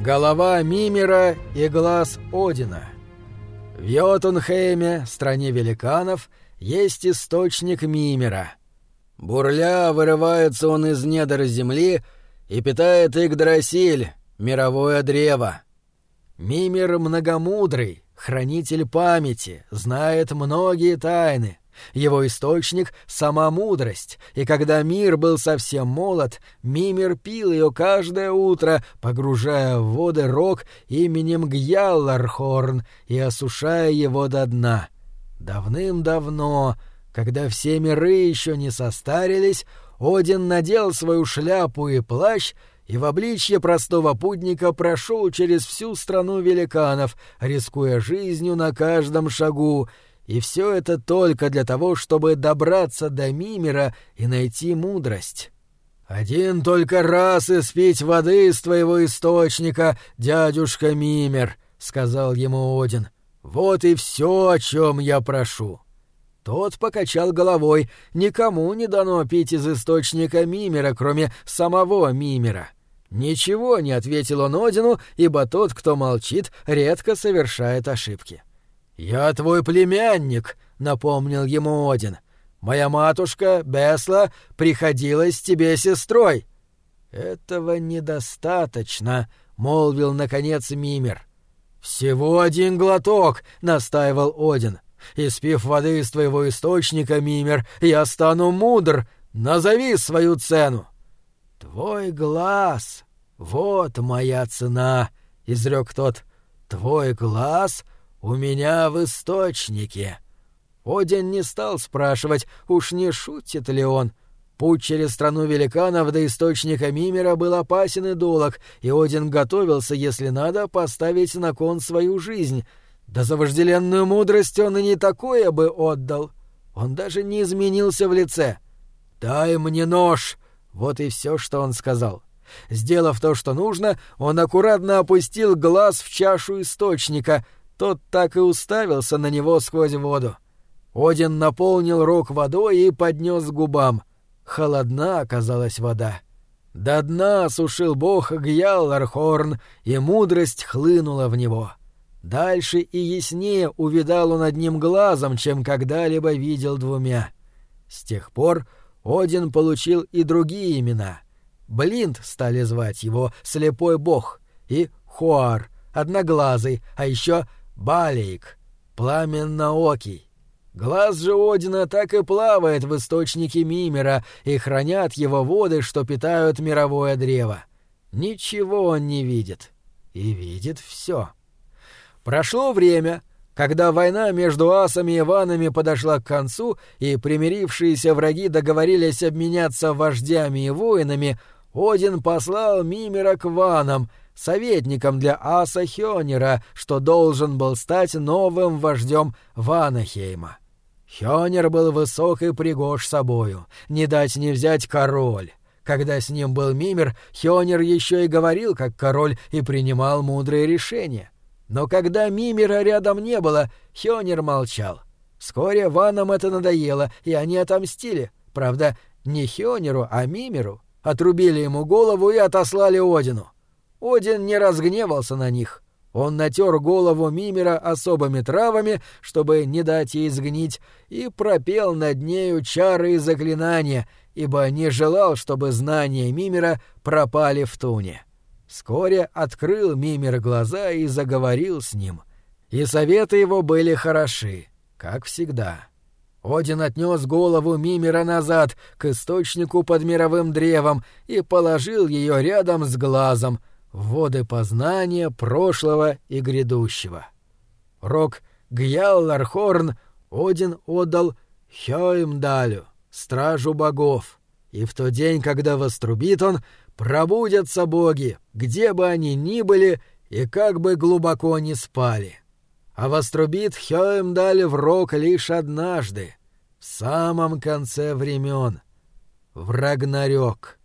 Голова Мимера и глаз Одина. В Йотунхейме, стране великанов, есть источник Мимера. Бурля вырывается он из недр земли и питает Игдрасиль, мировое древо. Мимер многомудрый, хранитель памяти, знает многие тайны. Его источник — сама мудрость, и когда мир был совсем молод, Мимир пил ее каждое утро, погружая в воды рог именем Гьяллархорн и осушая его до дна. Давным-давно, когда все миры еще не состарились, Один надел свою шляпу и плащ и в обличье простого путника прошел через всю страну великанов, рискуя жизнью на каждом шагу, и все это только для того, чтобы добраться до Мимера и найти мудрость. «Один только раз испить воды из твоего источника, дядюшка Мимер», — сказал ему Один. «Вот и все, о чем я прошу». Тот покачал головой. Никому не дано пить из источника Мимера, кроме самого Мимера. Ничего не ответил он Одину, ибо тот, кто молчит, редко совершает ошибки. «Я твой племянник», — напомнил ему Один. «Моя матушка, Бесла, приходилась тебе сестрой». «Этого недостаточно», — молвил, наконец, Мимер. «Всего один глоток», — настаивал Один. «Испив воды из твоего источника, Мимер, я стану мудр. Назови свою цену». «Твой глаз — вот моя цена», — изрек тот. «Твой глаз — «У меня в источнике». Один не стал спрашивать, уж не шутит ли он. Путь через страну великанов до источника Мимера был опасен и долг, и Один готовился, если надо, поставить на кон свою жизнь. Да за вожделенную мудрость он и не такое бы отдал. Он даже не изменился в лице. «Дай мне нож!» — вот и все, что он сказал. Сделав то, что нужно, он аккуратно опустил глаз в чашу источника — тот так и уставился на него сквозь воду. Один наполнил рог водой и поднес к губам. Холодна оказалась вода. До дна осушил бог Гьяллархорн, и мудрость хлынула в него. Дальше и яснее увидал он одним глазом, чем когда-либо видел двумя. С тех пор Один получил и другие имена. Блинд стали звать его «Слепой бог» и Хуар, Одноглазый, а еще Балик, пламенноокий. Глаз же Одина так и плавает в источнике Мимера и хранят его воды, что питают мировое древо. Ничего он не видит. И видит все. Прошло время, когда война между асами и ванами подошла к концу, и примирившиеся враги договорились обменяться вождями и воинами, Один послал Мимера к ванам — советником для аса Хёнера, что должен был стать новым вождем Ванахейма. Хёнер был высок и пригож собою, не дать не взять король. Когда с ним был Мимер, Хёнер еще и говорил как король и принимал мудрые решения. Но когда Мимера рядом не было, Хёнер молчал. Вскоре Ванам это надоело, и они отомстили. Правда, не Хёнеру, а Мимеру. Отрубили ему голову и отослали Одину. Один не разгневался на них. Он натер голову Мимера особыми травами, чтобы не дать ей сгнить, и пропел над нею чары и заклинания, ибо не желал, чтобы знания Мимера пропали в туне. Вскоре открыл Мимер глаза и заговорил с ним. И советы его были хороши, как всегда. Один отнес голову Мимера назад, к источнику под мировым древом, и положил ее рядом с глазом, воды познания прошлого и грядущего. Рок Гьяллархорн Один отдал Хёймдалю, стражу богов, и в тот день, когда вострубит он, пробудятся боги, где бы они ни были и как бы глубоко ни спали. А вострубит Хёймдаль в рок лишь однажды, в самом конце времен, в Рагнарёк.